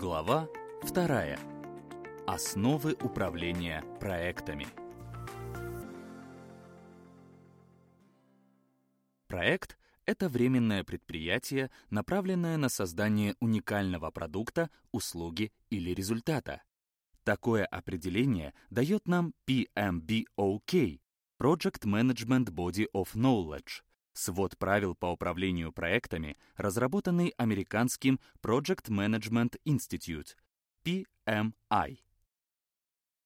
Глава 2. Основы управления проектами. Проект — это временное предприятие, направленное на создание уникального продукта, услуги или результата. Такое определение дает нам PMBOK — Project Management Body of Knowledge — свод правил по управлению проектами, разработанный американским Project Management Institute, PMI.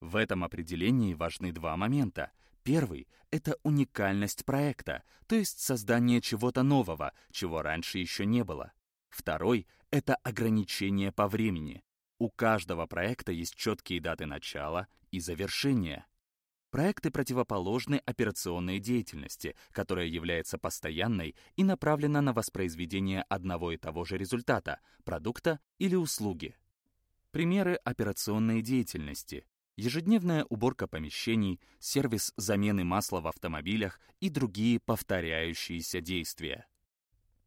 В этом определении важны два момента. Первый — это уникальность проекта, то есть создание чего-то нового, чего раньше еще не было. Второй — это ограничение по времени. У каждого проекта есть четкие даты начала и завершения. Проекты противоположны операционной деятельности, которая является постоянной и направлена на воспроизведение одного и того же результата, продукта или услуги. Примеры операционной деятельности. Ежедневная уборка помещений, сервис замены масла в автомобилях и другие повторяющиеся действия.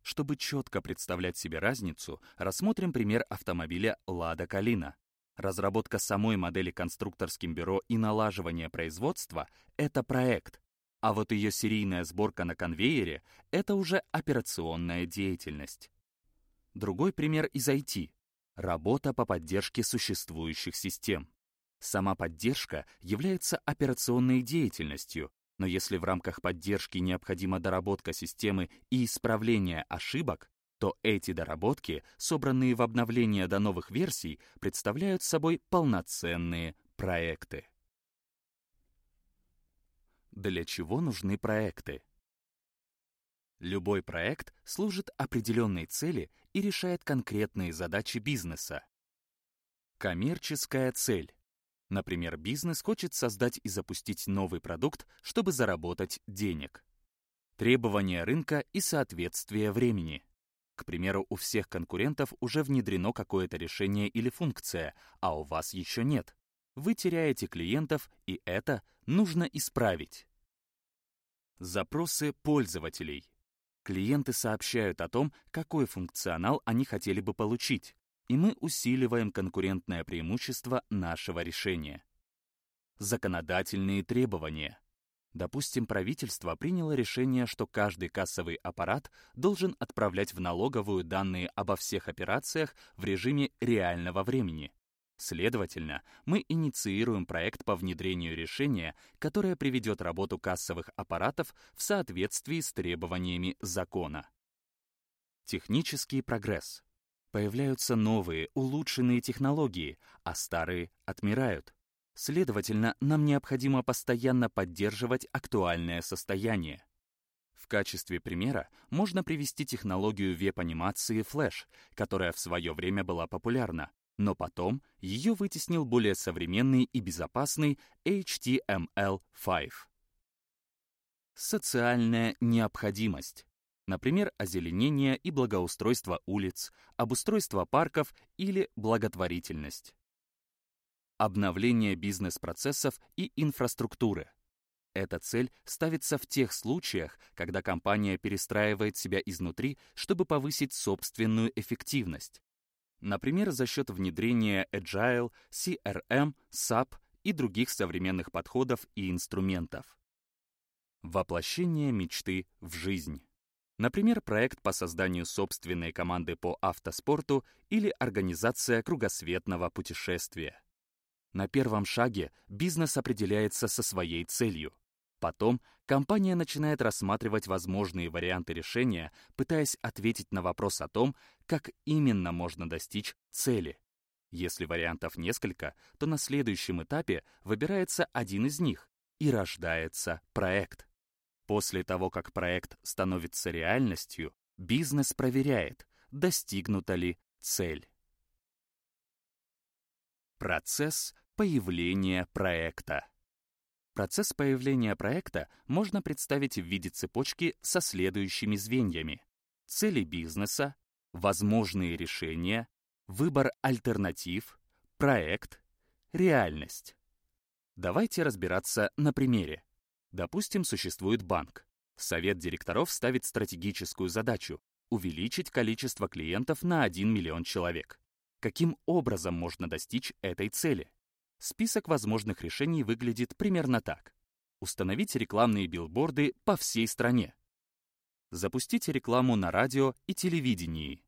Чтобы четко представлять себе разницу, рассмотрим пример автомобиля «Лада Калина». Разработка самой модели конструкторским бюро и налаживание производства — это проект, а вот ее серийная сборка на конвейере — это уже операционная деятельность. Другой пример из IT — работа по поддержке существующих систем. Сама поддержка является операционной деятельностью, но если в рамках поддержки необходима доработка системы и исправление ошибок, то эти доработки, собранные в обновление до новых версий, представляют собой полноценные проекты. Для чего нужны проекты? Любой проект служит определенной цели и решает конкретные задачи бизнеса. Коммерческая цель Например, бизнес хочет создать и запустить новый продукт, чтобы заработать денег. Требования рынка и соответствие времени. К примеру, у всех конкурентов уже внедрено какое-то решение или функция, а у вас еще нет. Вы теряете клиентов, и это нужно исправить. Запросы пользователей. Клиенты сообщают о том, какой функционал они хотели бы получить и мы усиливаем конкурентное преимущество нашего решения. Законодательные требования. Допустим, правительство приняло решение, что каждый кассовый аппарат должен отправлять в налоговую данные обо всех операциях в режиме реального времени. Следовательно, мы инициируем проект по внедрению решения, которое приведет работу кассовых аппаратов в соответствии с требованиями закона. Технический прогресс. Появляются новые, улучшенные технологии, а старые отмирают. Следовательно, нам необходимо постоянно поддерживать актуальное состояние. В качестве примера можно привести технологию веб-анимации Flash, которая в свое время была популярна, но потом ее вытеснил более современный и безопасный HTML5. Социальная необходимость например, озеленение и благоустройство улиц, обустройство парков или благотворительность. Обновление бизнес-процессов и инфраструктуры. Эта цель ставится в тех случаях, когда компания перестраивает себя изнутри, чтобы повысить собственную эффективность. Например, за счет внедрения Agile, CRM, SAP и других современных подходов и инструментов. Воплощение мечты в жизнь. Например, проект по созданию собственной команды по автоспорту или организация кругосветного путешествия. На первом шаге бизнес определяется со своей целью. Потом компания начинает рассматривать возможные варианты решения, пытаясь ответить на вопрос о том, как именно можно достичь цели. Если вариантов несколько, то на следующем этапе выбирается один из них и рождается проект. После того, как проект становится реальностью, бизнес проверяет, достигнута ли цель. Процесс появления проекта. Процесс появления проекта можно представить в виде цепочки со следующими звеньями. Цели бизнеса, возможные решения, выбор альтернатив, проект, реальность. Давайте разбираться на примере. Допустим, существует банк. Совет директоров ставит стратегическую задачу – увеличить количество клиентов на 1 миллион человек. Каким образом можно достичь этой цели? Список возможных решений выглядит примерно так. Установить рекламные билборды по всей стране. Запустить рекламу на радио и телевидении.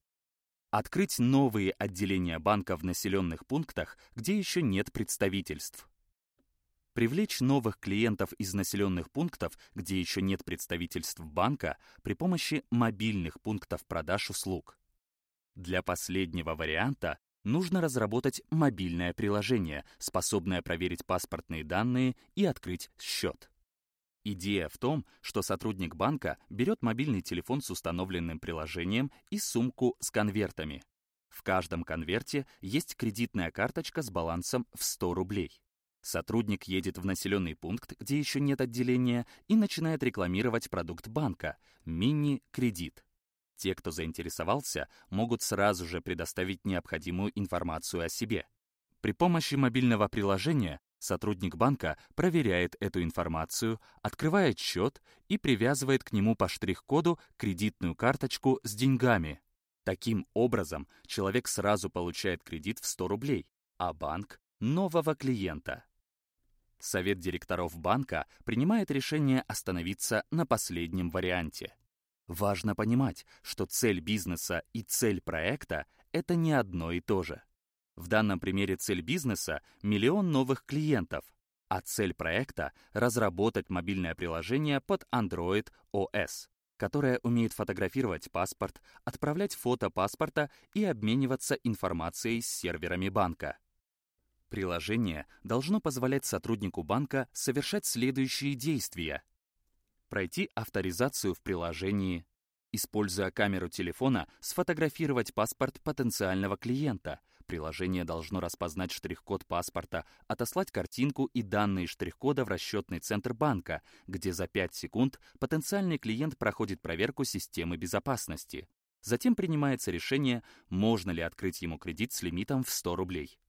Открыть новые отделения банка в населенных пунктах, где еще нет представительств. Привлечь новых клиентов из населенных пунктов, где еще нет представительств банка, при помощи мобильных пунктов продаж услуг. Для последнего варианта нужно разработать мобильное приложение, способное проверить паспортные данные и открыть счет. Идея в том, что сотрудник банка берет мобильный телефон с установленным приложением и сумку с конвертами. В каждом конверте есть кредитная карточка с балансом в 100 рублей. Сотрудник едет в населенный пункт, где еще нет отделения, и начинает рекламировать продукт банка – мини-кредит. Те, кто заинтересовался, могут сразу же предоставить необходимую информацию о себе. При помощи мобильного приложения сотрудник банка проверяет эту информацию, открывает счет и привязывает к нему по штрих-коду кредитную карточку с деньгами. Таким образом, человек сразу получает кредит в 100 рублей, а банк — нового клиента. Совет директоров банка принимает решение остановиться на последнем варианте. Важно понимать, что цель бизнеса и цель проекта — это не одно и то же. В данном примере цель бизнеса — миллион новых клиентов, а цель проекта — разработать мобильное приложение под Android OS, которое умеет фотографировать паспорт, отправлять фото паспорта и обмениваться информацией с серверами банка. Приложение должно позволять сотруднику банка совершать следующие действия — пройти авторизацию в приложении, используя камеру телефона, сфотографировать паспорт потенциального клиента. Приложение должно распознать штрих-код паспорта, отослать картинку и данные штрих-кода в расчетный центр банка, где за 5 секунд потенциальный клиент проходит проверку системы безопасности. Затем принимается решение, можно ли открыть ему кредит с лимитом в 100 рублей.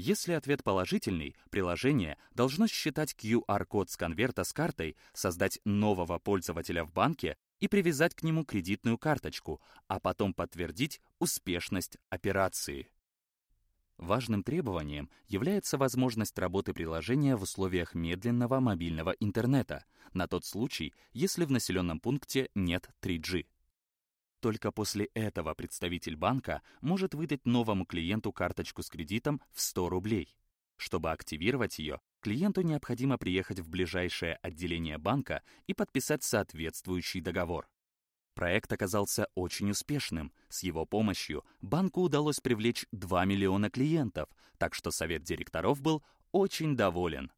Если ответ положительный, приложение должно считать QR-код с конверта с картой, создать нового пользователя в банке и привязать к нему кредитную карточку, а потом подтвердить успешность операции. Важным требованием является возможность работы приложения в условиях медленного мобильного интернета, на тот случай, если в населенном пункте нет 3G. Только после этого представитель банка может выдать новому клиенту карточку с кредитом в 100 рублей. Чтобы активировать ее, клиенту необходимо приехать в ближайшее отделение банка и подписать соответствующий договор. Проект оказался очень успешным. С его помощью банку удалось привлечь 2 миллиона клиентов, так что совет директоров был очень доволен.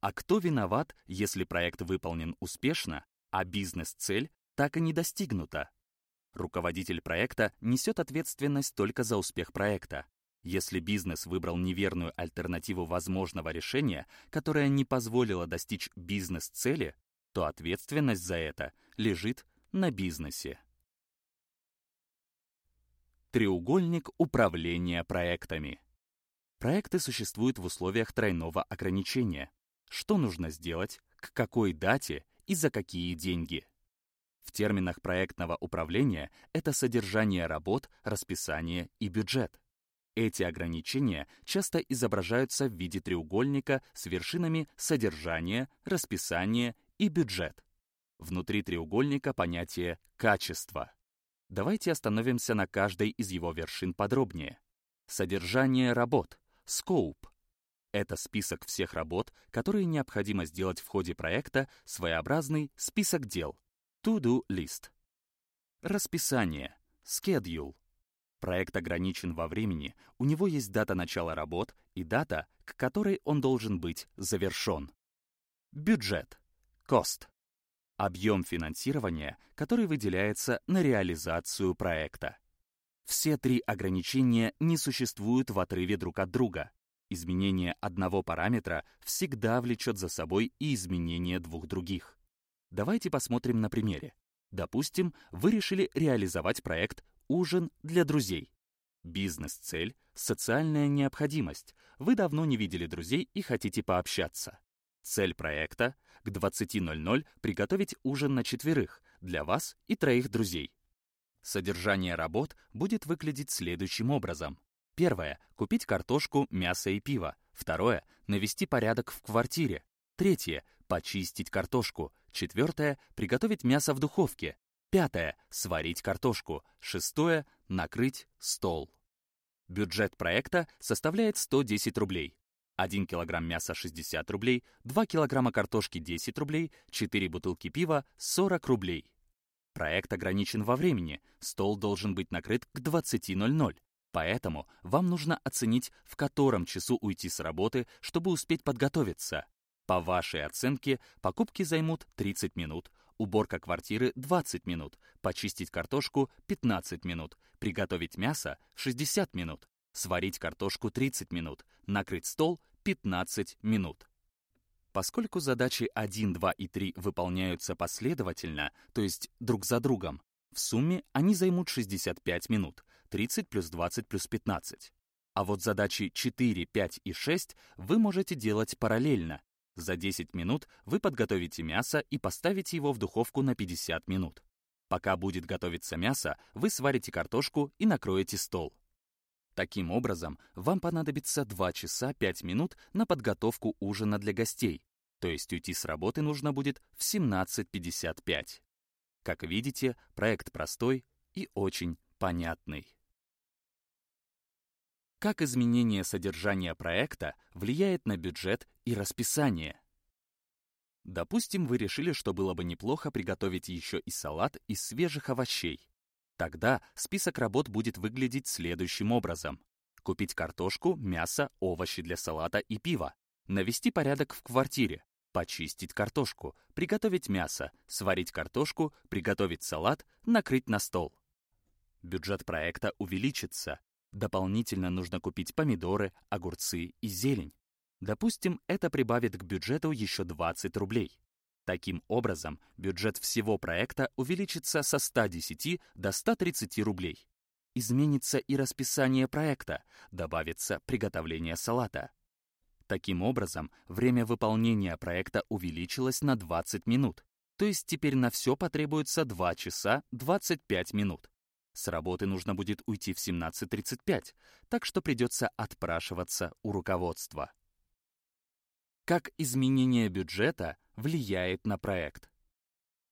А кто виноват, если проект выполнен успешно, а бизнес-цель так и не достигнута? Руководитель проекта несет ответственность только за успех проекта. Если бизнес выбрал неверную альтернативу возможного решения, которое не позволило достичь бизнес-цели, то ответственность за это лежит на бизнесе. Треугольник управления проектами. Проекты существуют в условиях тройного ограничения. Что нужно сделать, к какой дате и за какие деньги. В терминах проектного управления это содержание работ, расписание и бюджет. Эти ограничения часто изображаются в виде треугольника с вершинами содержание, расписание и бюджет. Внутри треугольника понятие «качество». Давайте остановимся на каждой из его вершин подробнее. Содержание работ, scope. Это список всех работ, которые необходимо сделать в ходе проекта, своеобразный список дел, To-do list. Расписание. Schedule. Проект ограничен во времени, у него есть дата начала работ и дата, к которой он должен быть завершен. Бюджет. Cost. Объем финансирования, который выделяется на реализацию проекта. Все три ограничения не существуют в отрыве друг от друга. Изменение одного параметра всегда влечет за собой и изменение двух других. Давайте посмотрим на примере. Допустим, вы решили реализовать проект «Ужин для друзей». Бизнес-цель — социальная необходимость. Вы давно не видели друзей и хотите пообщаться. Цель проекта — к 20.00 приготовить ужин на четверых, для вас и троих друзей. Содержание работ будет выглядеть следующим образом. Первое — купить картошку, мясо и пиво. Второе — навести порядок в квартире. Третье — почистить картошку. Четвертое — приготовить мясо в духовке. Пятое — сварить картошку. Шестое — накрыть стол. Бюджет проекта составляет 110 рублей. 1 килограмм мяса 60 рублей, 2 килограмма картошки 10 рублей, 4 бутылки пива 40 рублей. Проект ограничен во времени, стол должен быть накрыт к 20.00. Поэтому вам нужно оценить, в котором часу уйти с работы, чтобы успеть подготовиться. По вашей оценке, покупки займут 30 минут, уборка квартиры 20 минут, почистить картошку 15 минут, приготовить мясо 60 минут, сварить картошку 30 минут, накрыть стол 15 минут. Поскольку задачи 1, 2 и 3 выполняются последовательно, то есть друг за другом, в сумме они займут 65 минут, 30 плюс 20 плюс 15. А вот задачи 4, 5 и 6 вы можете делать параллельно. За 10 минут вы подготовите мясо и поставите его в духовку на 50 минут. Пока будет готовиться мясо, вы сварите картошку и накроете стол. Таким образом, вам понадобится 2 часа 5 минут на подготовку ужина для гостей, то есть уйти с работы нужно будет в 17.55. Как видите, проект простой и очень понятный. Как изменение содержания проекта влияет на бюджет и расписание? Допустим, вы решили, что было бы неплохо приготовить еще и салат из свежих овощей. Тогда список работ будет выглядеть следующим образом. Купить картошку, мясо, овощи для салата и пиво. Навести порядок в квартире. Почистить картошку, приготовить мясо, сварить картошку, приготовить салат, накрыть на стол. Бюджет проекта увеличится. Дополнительно нужно купить помидоры, огурцы и зелень. Допустим, это прибавит к бюджету еще 20 рублей. Таким образом, бюджет всего проекта увеличится со 110 до 130 рублей. Изменится и расписание проекта, добавится приготовление салата. Таким образом, время выполнения проекта увеличилось на 20 минут, то есть теперь на все потребуется 2 часа 25 минут. С работы нужно будет уйти в 17.35, так что придется отпрашиваться у руководства. Как изменение бюджета влияет на проект?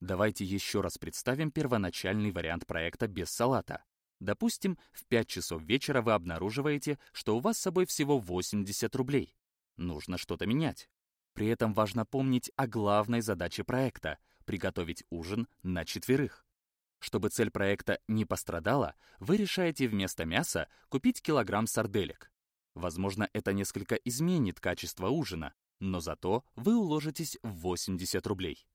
Давайте еще раз представим первоначальный вариант проекта без салата. Допустим, в 5 часов вечера вы обнаруживаете, что у вас с собой всего 80 рублей. Нужно что-то менять. При этом важно помнить о главной задаче проекта — приготовить ужин на четверых. Чтобы цель проекта не пострадала, вы решаете вместо мяса купить килограмм сарделек. Возможно, это несколько изменит качество ужина, но зато вы уложитесь в 80 рублей.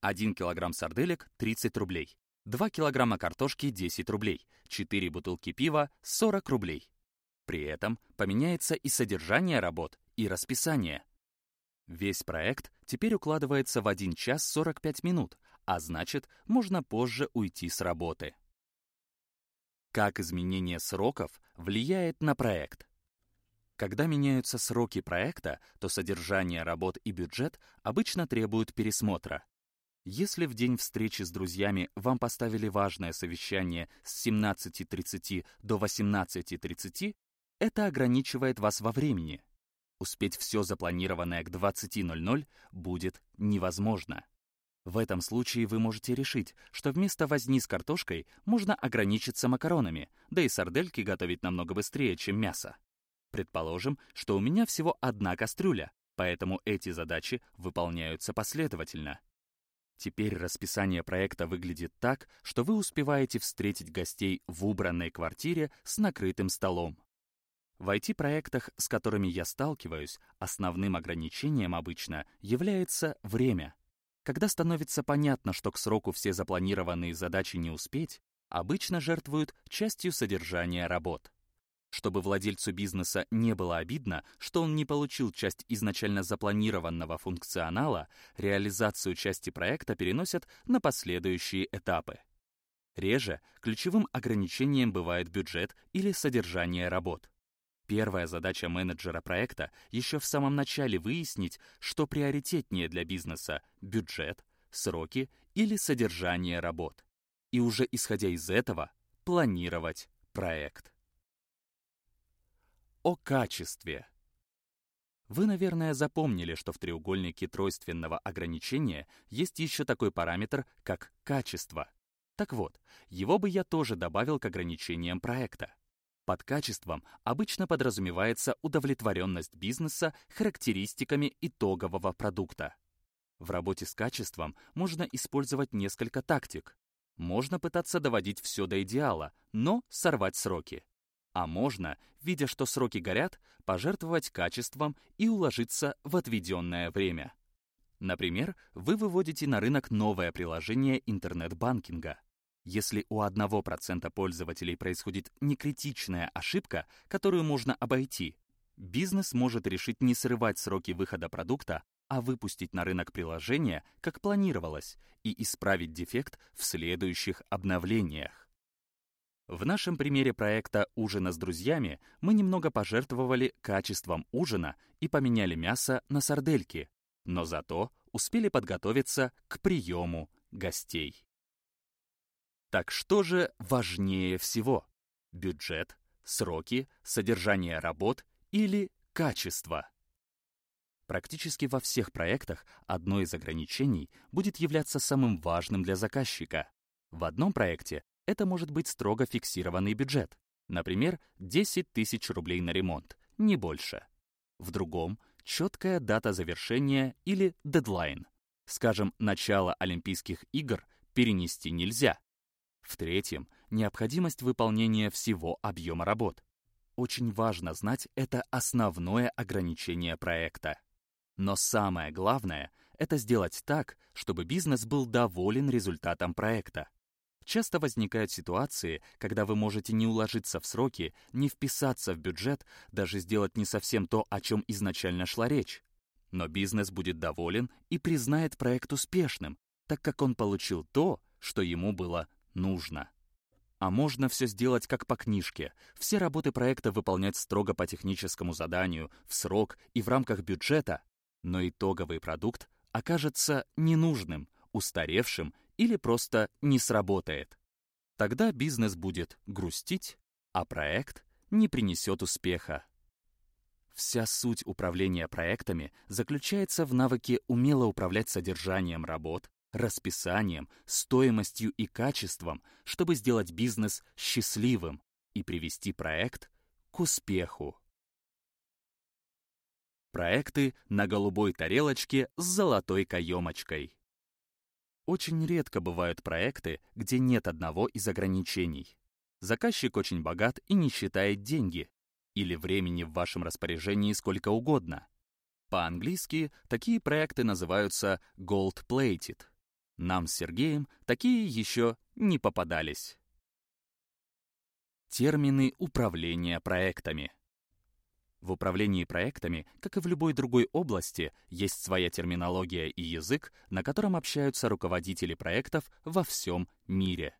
1 килограмм сарделек — 30 рублей. 2 килограмма картошки — 10 рублей. 4 бутылки пива — 40 рублей. При этом поменяется и содержание работ, и расписание. Весь проект теперь укладывается в 1 час 45 минут, а значит, можно позже уйти с работы. Как изменение сроков влияет на проект? Когда меняются сроки проекта, то содержание работ и бюджет обычно требуют пересмотра. Если в день встречи с друзьями вам поставили важное совещание с 17.30 до 18.30, это ограничивает вас во времени. Успеть все запланированное к 20.00 будет невозможно. В этом случае вы можете решить, что вместо возни с картошкой можно ограничиться макаронами, да и сардельки готовить намного быстрее, чем мясо. Предположим, что у меня всего одна кастрюля, поэтому эти задачи выполняются последовательно. Теперь расписание проекта выглядит так, что вы успеваете встретить гостей в убранной квартире с накрытым столом. В IT-проектах, с которыми я сталкиваюсь, основным ограничением обычно является время. Когда становится понятно, что к сроку все запланированные задачи не успеть, обычно жертвуют частью содержания работ. Чтобы владельцу бизнеса не было обидно, что он не получил часть изначально запланированного функционала, реализацию части проекта переносят на последующие этапы. Реже ключевым ограничением бывает бюджет или содержание работ. Первая задача менеджера проекта еще в самом начале выяснить, что приоритетнее для бизнеса — бюджет, сроки или содержание работ. И уже исходя из этого, планировать проект. О качестве. Вы, наверное, запомнили, что в треугольнике тройственного ограничения есть еще такой параметр, как качество. Так вот, его бы я тоже добавил к ограничениям проекта. Под качеством обычно подразумевается удовлетворенность бизнеса характеристиками итогового продукта. В работе с качеством можно использовать несколько тактик. Можно пытаться доводить все до идеала, но сорвать сроки. А можно, видя, что сроки горят, пожертвовать качеством и уложиться в отведенное время. Например, вы выводите на рынок новое приложение интернет-банкинга. Если у 1% пользователей происходит некритичная ошибка, которую можно обойти, бизнес может решить не срывать сроки выхода продукта, а выпустить на рынок приложение, как планировалось, и исправить дефект в следующих обновлениях. В нашем примере проекта «Ужина с друзьями» мы немного пожертвовали качеством ужина и поменяли мясо на сардельки, но зато успели подготовиться к приему гостей. Так что же важнее всего? Бюджет, сроки, содержание работ или качество? Практически во всех проектах одно из ограничений будет являться самым важным для заказчика. В одном проекте это может быть строго фиксированный бюджет, например, 10 тысяч рублей на ремонт, не больше. В другом — четкая дата завершения или дедлайн. Скажем, начало Олимпийских игр перенести нельзя, в-третьем, необходимость выполнения всего объема работ. Очень важно знать это основное ограничение проекта. Но самое главное — это сделать так, чтобы бизнес был доволен результатом проекта. Часто возникают ситуации, когда вы можете не уложиться в сроки, не вписаться в бюджет, даже сделать не совсем то, о чем изначально шла речь. Но бизнес будет доволен и признает проект успешным, так как он получил то, что ему было нужно. А можно все сделать как по книжке. Все работы проекта выполнять строго по техническому заданию, в срок и в рамках бюджета. Но итоговый продукт окажется ненужным, устаревшим или просто не сработает. Тогда бизнес будет грустить, а проект не принесет успеха. Вся суть управления проектами заключается в навыке умело управлять содержанием работ, расписанием, стоимостью и качеством, чтобы сделать бизнес счастливым и привести проект к успеху. Проекты на голубой тарелочке с золотой каемочкой. Очень редко бывают проекты, где нет одного из ограничений. Заказчик очень богат и не считает деньги, или времени в вашем распоряжении сколько угодно. По-английски такие проекты называются gold-plated нам с Сергеем такие еще не попадались. Термины управления проектами. В управлении проектами, как и в любой другой области, есть своя терминология и язык, на котором общаются руководители проектов во всем мире.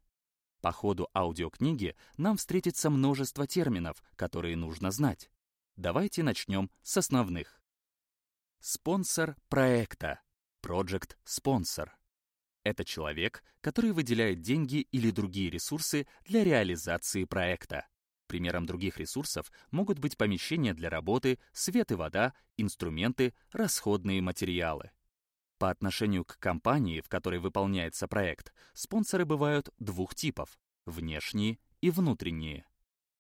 По ходу аудиокниги нам встретится множество терминов, которые нужно знать. Давайте начнем с основных. Спонсор проекта. Project Sponsor. Это человек, который выделяет деньги или другие ресурсы для реализации проекта. Примером других ресурсов могут быть помещения для работы, свет и вода, инструменты, расходные материалы. По отношению к компании, в которой выполняется проект, спонсоры бывают двух типов — внешние и внутренние.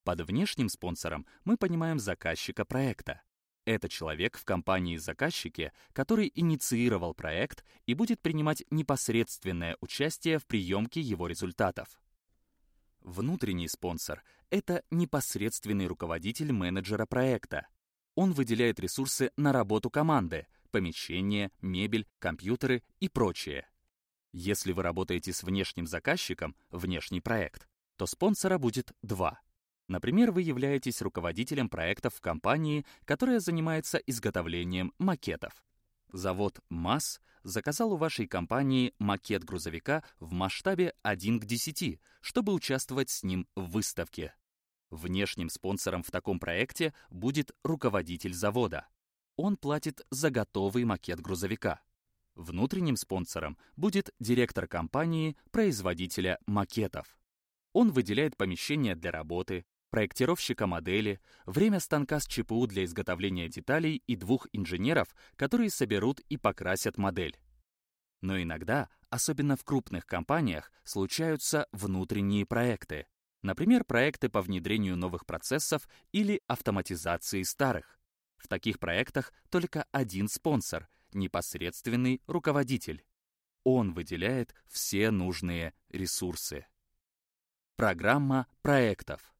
Под внешним спонсором мы понимаем заказчика проекта. Это человек в компании-заказчике, который инициировал проект и будет принимать непосредственное участие в приемке его результатов. Внутренний спонсор — это непосредственный руководитель менеджера проекта. Он выделяет ресурсы на работу команды, помещения, мебель, компьютеры и прочее. Если вы работаете с внешним заказчиком, внешний проект, то спонсора будет два — Например, вы являетесь руководителем проектов в компании, которая занимается изготовлением макетов. Завод МАС заказал у вашей компании макет грузовика в масштабе 1 к 10, чтобы участвовать с ним в выставке. Внешним спонсором в таком проекте будет руководитель завода. Он платит за готовый макет грузовика. Внутренним спонсором будет директор компании, производителя макетов. Он выделяет помещения для работы, проектировщика модели, время станка с ЧПУ для изготовления деталей и двух инженеров, которые соберут и покрасят модель. Но иногда, особенно в крупных компаниях, случаются внутренние проекты. Например, проекты по внедрению новых процессов или автоматизации старых. В таких проектах только один спонсор — непосредственный руководитель. Он выделяет все нужные ресурсы. Программа проектов.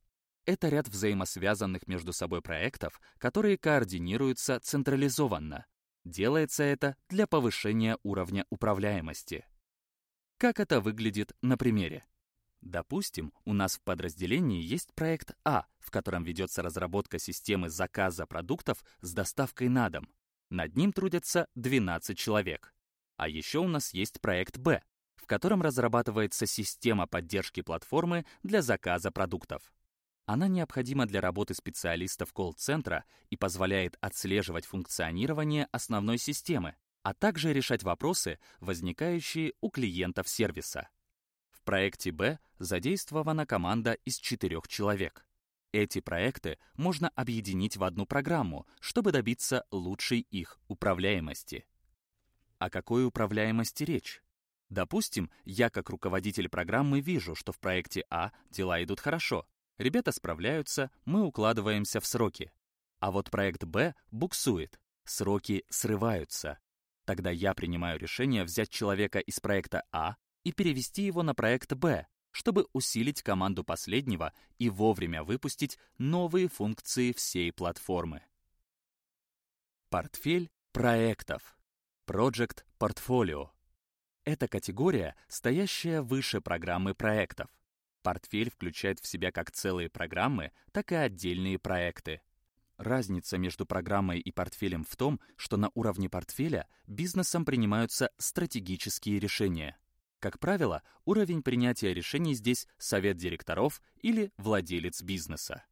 Это ряд взаимосвязанных между собой проектов, которые координируются централизованно. Делается это для повышения уровня управляемости. Как это выглядит на примере? Допустим, у нас в подразделении есть проект А, в котором ведется разработка системы заказа продуктов с доставкой на дом. Над ним трудятся 12 человек. А еще у нас есть проект Б, в котором разрабатывается система поддержки платформы для заказа продуктов. Она необходима для работы специалистов колл-центра и позволяет отслеживать функционирование основной системы, а также решать вопросы, возникающие у клиентов сервиса. В проекте Б задействована команда из четырех человек. Эти проекты можно объединить в одну программу, чтобы добиться лучшей их управляемости. О какой управляемости речь? Допустим, я как руководитель программы вижу, что в проекте А дела идут хорошо, Ребята справляются, мы укладываемся в сроки. А вот проект Б буксует, сроки срываются. Тогда я принимаю решение взять человека из проекта А и перевести его на проект Б, чтобы усилить команду последнего и вовремя выпустить новые функции всей платформы. Портфель проектов. Project Portfolio. Это категория, стоящая выше программы проектов. Портфель включает в себя как целые программы, так и отдельные проекты. Разница между программой и портфелем в том, что на уровне портфеля бизнесом принимаются стратегические решения. Как правило, уровень принятия решений здесь совет директоров или владелец бизнеса.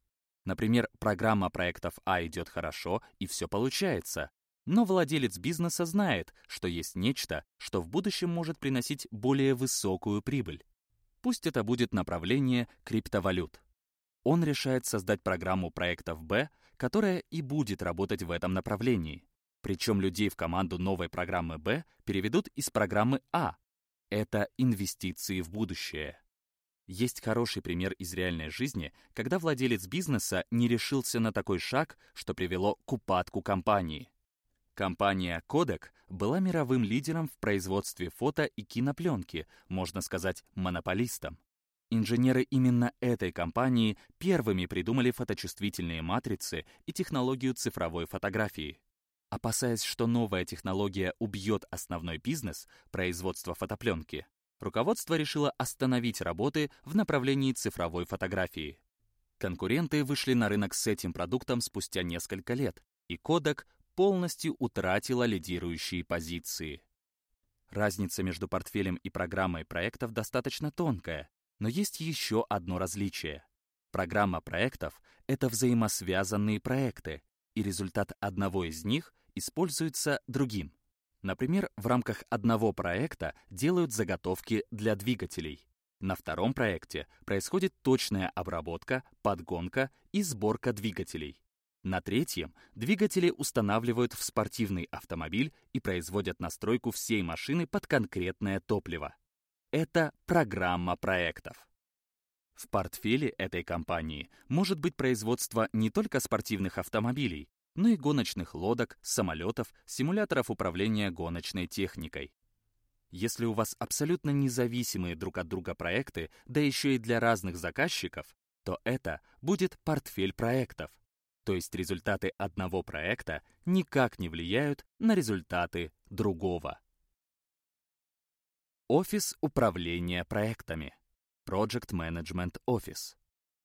Например, программа проектов А идет хорошо и все получается, но владелец бизнеса знает, что есть нечто, что в будущем может приносить более высокую прибыль. Пусть это будет направление криптовалют. Он решает создать программу проектов Б, которая и будет работать в этом направлении. Причем людей в команду новой программы Б переведут из программы А. Это инвестиции в будущее. Есть хороший пример из реальной жизни, когда владелец бизнеса не решился на такой шаг, что привело к упадку компании. Компания Kodak была мировым лидером в производстве фото и кинопленки, можно сказать, монополистом. Инженеры именно этой компании первыми придумали фоточувствительные матрицы и технологию цифровой фотографии. Опасаясь, что новая технология убьет основной бизнес — производство фотопленки, руководство решило остановить работы в направлении цифровой фотографии. Конкуренты вышли на рынок с этим продуктом спустя несколько лет, и Kodak полностью утратила лидирующие позиции. Разница между портфелем и программой проектов достаточно тонкая, но есть еще одно различие. Программа проектов — это взаимосвязанные проекты, и результат одного из них используется другим. Например, в рамках одного проекта делают заготовки для двигателей. На втором проекте происходит точная обработка, подгонка и сборка двигателей. На третьем двигатели устанавливают в спортивный автомобиль и производят настройку всей машины под конкретное топливо. Это программа проектов. В портфеле этой компании может быть производство не только спортивных автомобилей, но и гоночных лодок, самолетов, симуляторов управления гоночной техникой. Если у вас абсолютно независимые друг от друга проекты, да еще и для разных заказчиков, то это будет портфель проектов, то есть результаты одного проекта никак не влияют на результаты другого. Офис управления проектами. Project Management Office.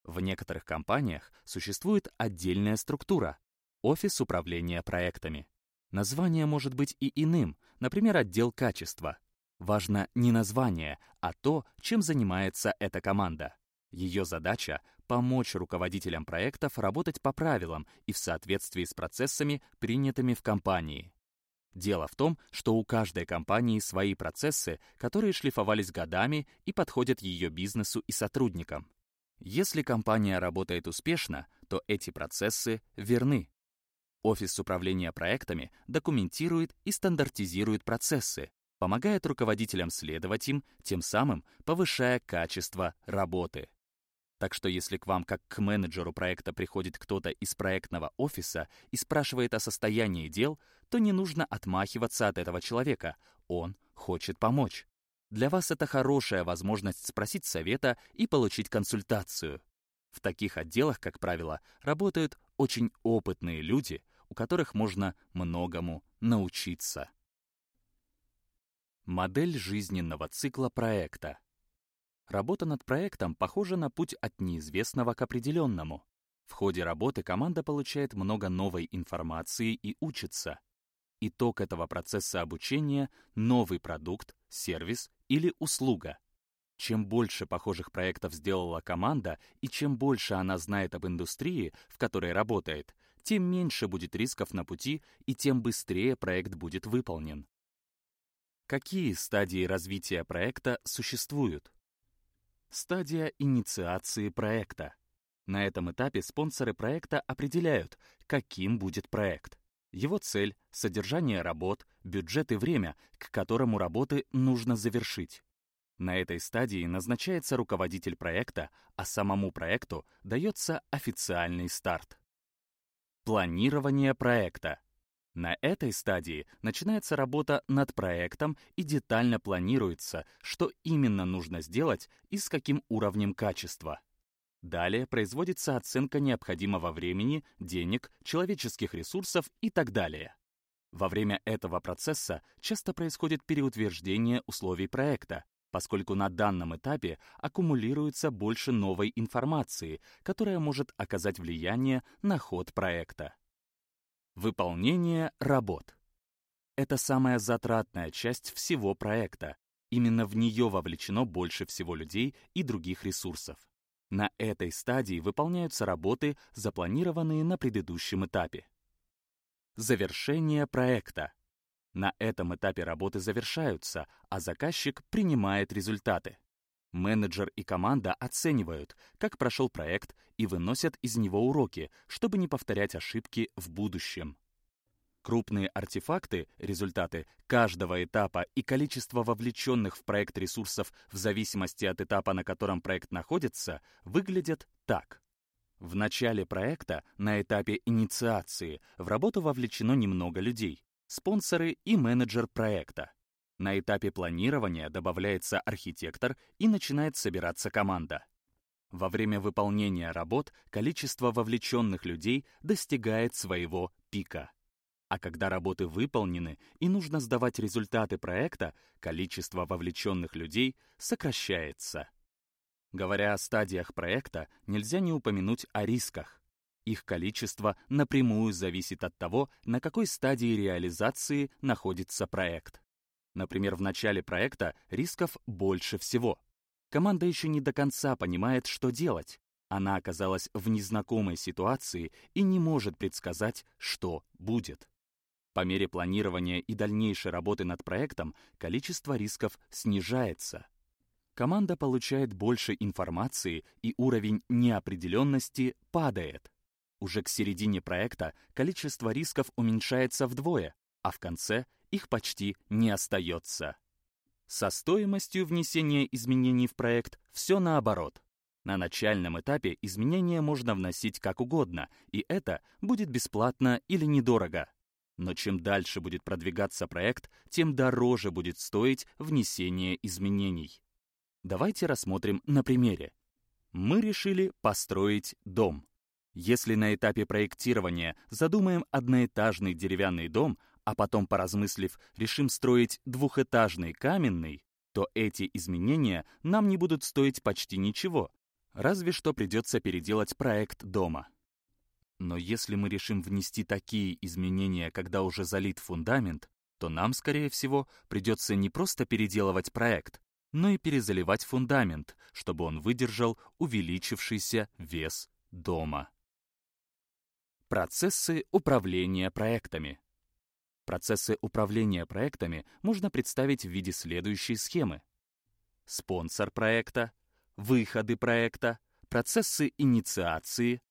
В некоторых компаниях существует отдельная структура — офис управления проектами. Название может быть и иным, например, отдел качества. Важно не название, а то, чем занимается эта команда. Ее задача помочь руководителям проектов работать по правилам и в соответствии с процессами, принятыми в компании. Дело в том, что у каждой компании свои процессы, которые шлифовались годами и подходят ее бизнесу и сотрудникам. Если компания работает успешно, то эти процессы верны. Офис управления проектами документирует и стандартизирует процессы, помогает руководителям следовать им, тем самым повышая качество работы. Так что если к вам как к менеджеру проекта приходит кто-то из проектного офиса и спрашивает о состоянии дел, то не нужно отмахиваться от этого человека, он хочет помочь. Для вас это хорошая возможность спросить совета и получить консультацию. В таких отделах, как правило, работают очень опытные люди, у которых можно многому научиться. Модель жизненного цикла проекта. Работа над проектом похожа на путь от неизвестного к определенному. В ходе работы команда получает много новой информации и учится. Итог этого процесса обучения — новый продукт, сервис или услуга. Чем больше похожих проектов сделала команда и чем больше она знает об индустрии, в которой работает, тем меньше будет рисков на пути и тем быстрее проект будет выполнен. Какие стадии развития проекта существуют? Стадия инициации проекта. На этом этапе спонсоры проекта определяют, каким будет проект. Его цель, содержание работ, бюджет и время, к которому работы нужно завершить. На этой стадии назначается руководитель проекта, а самому проекту дается официальный старт. Планирование проекта. На этой стадии начинается работа над проектом и детально планируется, что именно нужно сделать и с каким уровнем качества. Далее производится оценка необходимого времени, денег, человеческих ресурсов и так далее. Во время этого процесса часто происходит переутверждение условий проекта, поскольку на данном этапе аккумулируется больше новой информации, которая может оказать влияние на ход проекта. Выполнение работ. Это самая затратная часть всего проекта. Именно в нее вовлечено больше всего людей и других ресурсов. На этой стадии выполняются работы, запланированные на предыдущем этапе. Завершение проекта. На этом этапе работы завершаются, а заказчик принимает результаты. Менеджер и команда оценивают, как прошел проект и выносят из него уроки, чтобы не повторять ошибки в будущем. Крупные артефакты, результаты каждого этапа и количество вовлеченных в проект ресурсов в зависимости от этапа, на котором проект находится, выглядят так. В начале проекта, на этапе инициации, в работу вовлечено немного людей, спонсоры и менеджер проекта. На этапе планирования добавляется архитектор и начинает собираться команда. Во время выполнения работ количество вовлеченных людей достигает своего пика. А когда работы выполнены и нужно сдавать результаты проекта, количество вовлеченных людей сокращается. Говоря о стадиях проекта, нельзя не упомянуть о рисках. Их количество напрямую зависит от того, на какой стадии реализации находится проект. Например, в начале проекта рисков больше всего. Команда еще не до конца понимает, что делать. Она оказалась в незнакомой ситуации и не может предсказать, что будет. По мере планирования и дальнейшей работы над проектом количество рисков снижается. Команда получает больше информации и уровень неопределенности падает. Уже к середине проекта количество рисков уменьшается вдвое, а в конце их почти не остается. Со стоимостью внесения изменений в проект все наоборот. На начальном этапе изменения можно вносить как угодно, и это будет бесплатно или недорого. Но чем дальше будет продвигаться проект, тем дороже будет стоить внесение изменений. Давайте рассмотрим на примере. Мы решили построить дом. Если на этапе проектирования задумаем одноэтажный деревянный дом, а потом, поразмыслив, решим строить двухэтажный каменный, то эти изменения нам не будут стоить почти ничего, разве что придется переделать проект дома. Но если мы решим внести такие изменения, когда уже залит фундамент, то нам, скорее всего, придется не просто переделывать проект, но и перезаливать фундамент, чтобы он выдержал увеличившийся вес дома. Процессы управления проектами. Процессы управления проектами можно представить в виде следующей схемы. Спонсор проекта, выходы проекта, процессы инициации,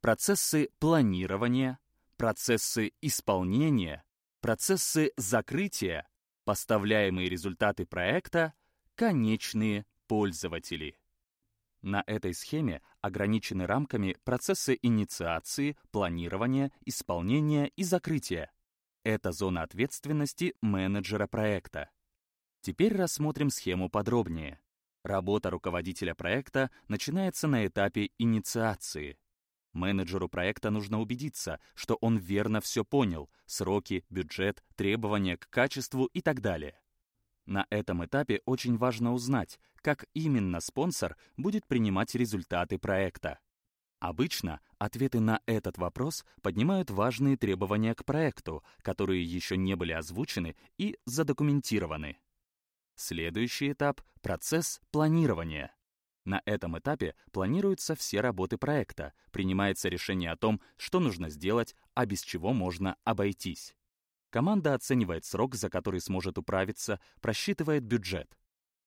процессы планирования, процессы исполнения, процессы закрытия, поставляемые результаты проекта, конечные пользователи. На этой схеме ограничены рамками процессы инициации, планирования, исполнения и закрытия. Это зона ответственности менеджера проекта. Теперь рассмотрим схему подробнее. Работа руководителя проекта начинается на этапе инициации. Менеджеру проекта нужно убедиться, что он верно все понял — сроки, бюджет, требования к качеству и так далее. На этом этапе очень важно узнать, как именно спонсор будет принимать результаты проекта. Обычно ответы на этот вопрос поднимают важные требования к проекту, которые еще не были озвучены и задокументированы. Следующий этап — процесс планирования. На этом этапе планируются все работы проекта, принимается решение о том, что нужно сделать, а без чего можно обойтись. Команда оценивает срок, за который сможет управиться, просчитывает бюджет.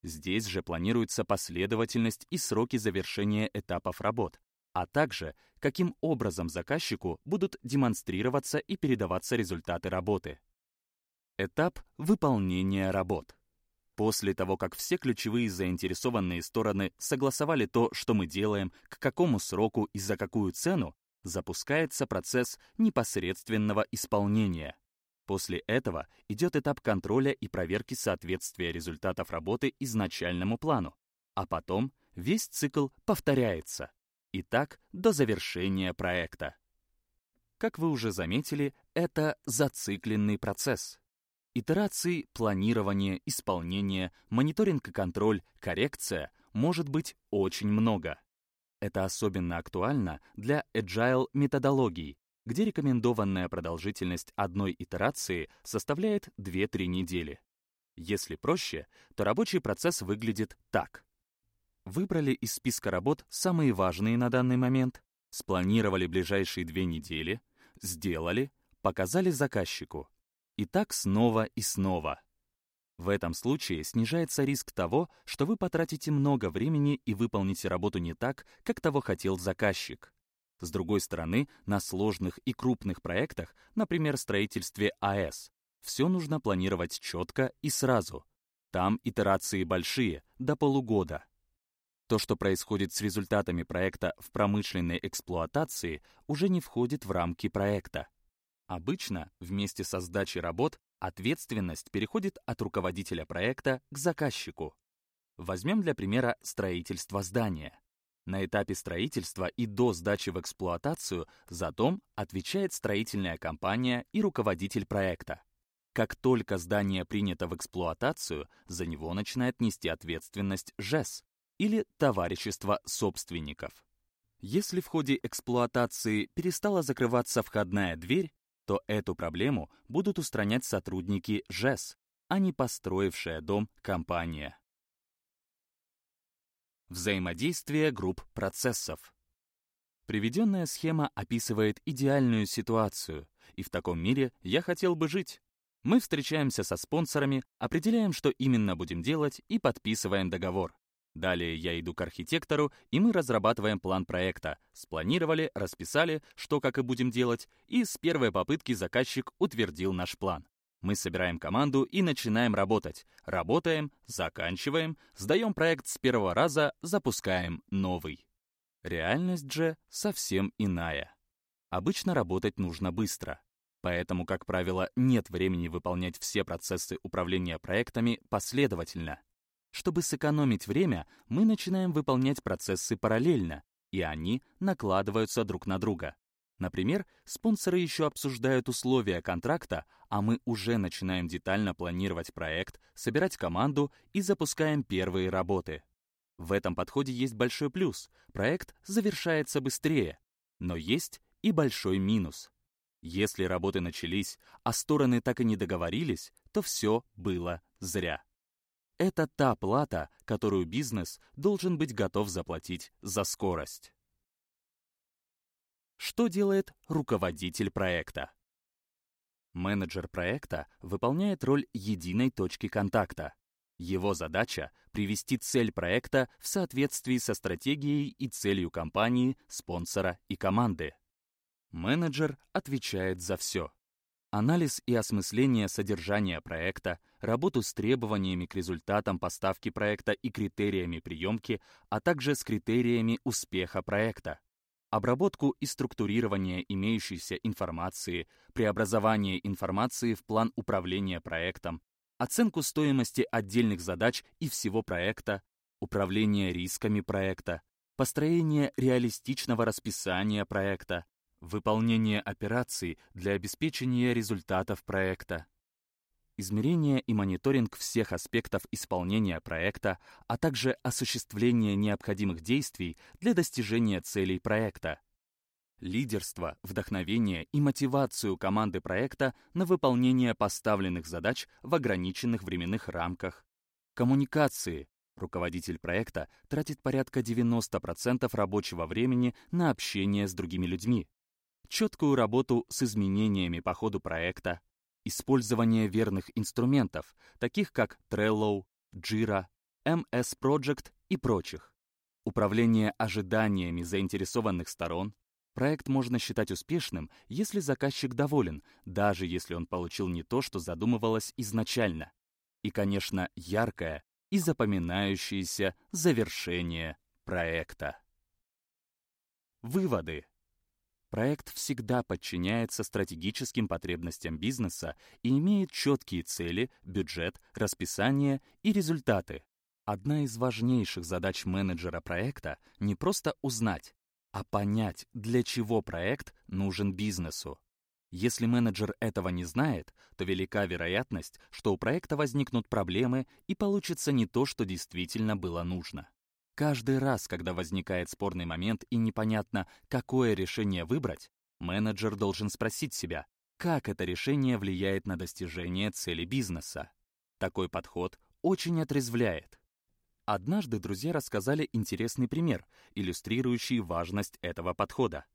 Здесь же планируется последовательность и сроки завершения этапов работ, а также каким образом заказчику будут демонстрироваться и передаваться результаты работы. Этап выполнения работ. После того, как все ключевые заинтересованные стороны согласовали то, что мы делаем, к какому сроку и за какую цену, запускается процесс непосредственного исполнения. После этого идет этап контроля и проверки соответствия результатов работы изначальному плану, а потом весь цикл повторяется. И так до завершения проекта. Как вы уже заметили, это зацикленный процесс. Итераций, планирование, исполнение, мониторинг и контроль, коррекция может быть очень много. Это особенно актуально для agile методологий, где рекомендованная продолжительность одной итерации составляет 2-3 недели. Если проще, то рабочий процесс выглядит так. Выбрали из списка работ самые важные на данный момент, спланировали ближайшие две недели, сделали, показали заказчику. И так снова и снова. В этом случае снижается риск того, что вы потратите много времени и выполните работу не так, как того хотел заказчик. С другой стороны, на сложных и крупных проектах, например, строительстве АЭС, все нужно планировать четко и сразу. Там итерации большие, до полугода. То, что происходит с результатами проекта в промышленной эксплуатации, уже не входит в рамки проекта. Обычно вместе со сдачей работ ответственность переходит от руководителя проекта к заказчику. Возьмем для примера строительство здания. На этапе строительства и до сдачи в эксплуатацию за дом отвечает строительная компания и руководитель проекта. Как только здание принято в эксплуатацию, за него начинает нести ответственность ЖЭС или товарищество собственников. Если в ходе эксплуатации перестала закрываться входная дверь, то эту проблему будут устранять сотрудники ЖЭС, а не построившая дом компания. Взаимодействие групп процессов. Приведенная схема описывает идеальную ситуацию, и в таком мире я хотел бы жить. Мы встречаемся со спонсорами, определяем, что именно будем делать, и подписываем договор. Далее я иду к архитектору, и мы разрабатываем план проекта. Спланировали, расписали, что как и будем делать, и с первой попытки заказчик утвердил наш план. Мы собираем команду и начинаем работать. Работаем, заканчиваем, сдаем проект с первого раза, запускаем новый. Реальность же совсем иная. Обычно работать нужно быстро. Поэтому, как правило, нет времени выполнять все процессы управления проектами последовательно. Чтобы сэкономить время, мы начинаем выполнять процессы параллельно, и они накладываются друг на друга. Например, спонсоры еще обсуждают условия контракта, а мы уже начинаем детально планировать проект, собирать команду и запускаем первые работы. В этом подходе есть большой плюс — проект завершается быстрее. Но есть и большой минус. Если работы начались, а стороны так и не договорились, то все было зря. Это та плата, которую бизнес должен быть готов заплатить за скорость. Что делает руководитель проекта? Менеджер проекта выполняет роль единой точки контакта. Его задача — привести цель проекта в соответствии со стратегией и целью компании, спонсора и команды. Менеджер отвечает за все. Анализ и осмысление содержания проекта, работу с требованиями к результатам поставки проекта и критериями приемки, а также с критериями успеха проекта, обработку и структурирование имеющейся информации, преобразование информации в план управления проектом, оценку стоимости отдельных задач и всего проекта, управление рисками проекта, построение реалистичного расписания проекта, выполнение операций для обеспечения результатов проекта, измерение и мониторинг всех аспектов исполнения проекта, а также осуществление необходимых действий для достижения целей проекта, лидерство, вдохновение и мотивацию команды проекта на выполнение поставленных задач в ограниченных временных рамках, коммуникации. Руководитель проекта тратит порядка 90% рабочего времени на общение с другими людьми, четкую работу с изменениями по ходу проекта, использование верных инструментов, таких как Trello, Jira, MS Project и прочих, управление ожиданиями заинтересованных сторон. Проект можно считать успешным, если заказчик доволен, даже если он получил не то, что задумывалось изначально. И, конечно, яркое и запоминающееся завершение проекта. Выводы. Проект всегда подчиняется стратегическим потребностям бизнеса и имеет четкие цели, бюджет, расписание и результаты. Одна из важнейших задач менеджера проекта — не просто узнать, а понять, для чего проект нужен бизнесу. Если менеджер этого не знает, то велика вероятность, что у проекта возникнут проблемы и получится не то, что действительно было нужно. Каждый раз, когда возникает спорный момент и непонятно, какое решение выбрать, менеджер должен спросить себя, как это решение влияет на достижение цели бизнеса. Такой подход очень отрезвляет. Однажды друзья рассказали интересный пример, иллюстрирующий важность этого подхода.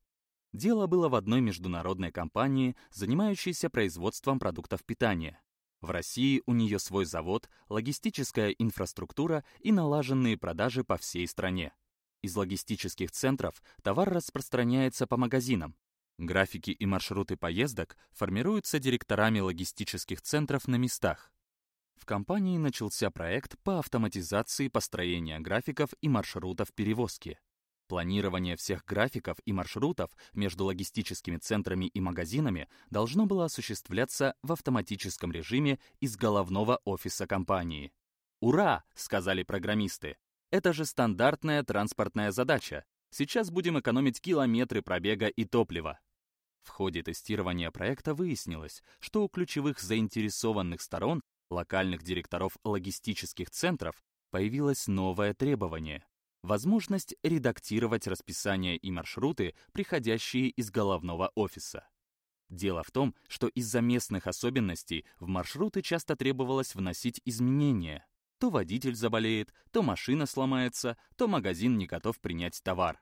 Дело было в одной международной компании, занимающейся производством продуктов питания. В России у нее свой завод, логистическая инфраструктура и налаженные продажи по всей стране. Из логистических центров товар распространяется по магазинам. Графики и маршруты поездок формируются директорами логистических центров на местах. В компании начался проект по автоматизации построения графиков и маршрутов перевозки. Планирование всех графиков и маршрутов между логистическими центрами и магазинами должно было осуществляться в автоматическом режиме из головного офиса компании. «Ура!» — сказали программисты. «Это же стандартная транспортная задача. Сейчас будем экономить километры пробега и топлива». В ходе тестирования проекта выяснилось, что у ключевых заинтересованных сторон, локальных директоров логистических центров, появилось новое требование возможность редактировать расписание и маршруты, приходящие из головного офиса. Дело в том, что из-за местных особенностей в маршруты часто требовалось вносить изменения. То водитель заболеет, то машина сломается, то магазин не готов принять товар.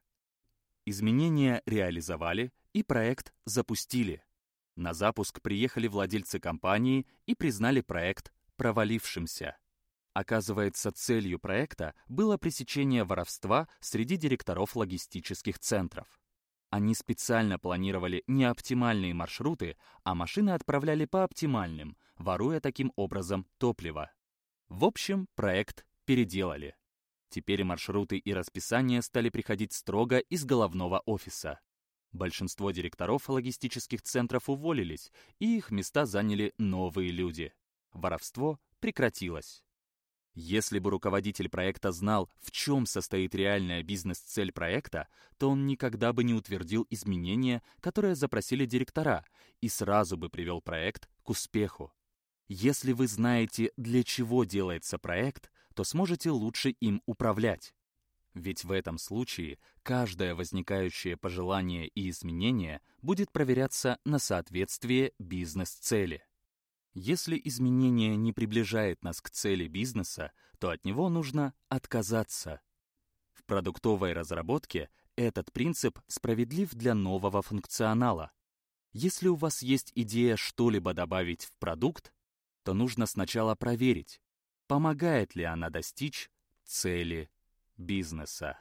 Изменения реализовали и проект запустили. На запуск приехали владельцы компании и признали проект провалившимся. Оказывается, целью проекта было пресечение воровства среди директоров логистических центров. Они специально планировали не оптимальные маршруты, а машины отправляли по оптимальным, воруя таким образом топливо. В общем, проект переделали. Теперь маршруты и расписания стали приходить строго из головного офиса. Большинство директоров логистических центров уволились, и их места заняли новые люди. Воровство прекратилось. Если бы руководитель проекта знал, в чем состоит реальная бизнес-цель проекта, то он никогда бы не утвердил изменения, которые запросили директора, и сразу бы привел проект к успеху. Если вы знаете, для чего делается проект, то сможете лучше им управлять. Ведь в этом случае каждое возникающее пожелание и изменение будет проверяться на соответствие бизнес-цели. Если изменение не приближает нас к цели бизнеса, то от него нужно отказаться. В продуктовой разработке этот принцип справедлив для нового функционала. Если у вас есть идея что-либо добавить в продукт, то нужно сначала проверить, помогает ли она достичь цели бизнеса.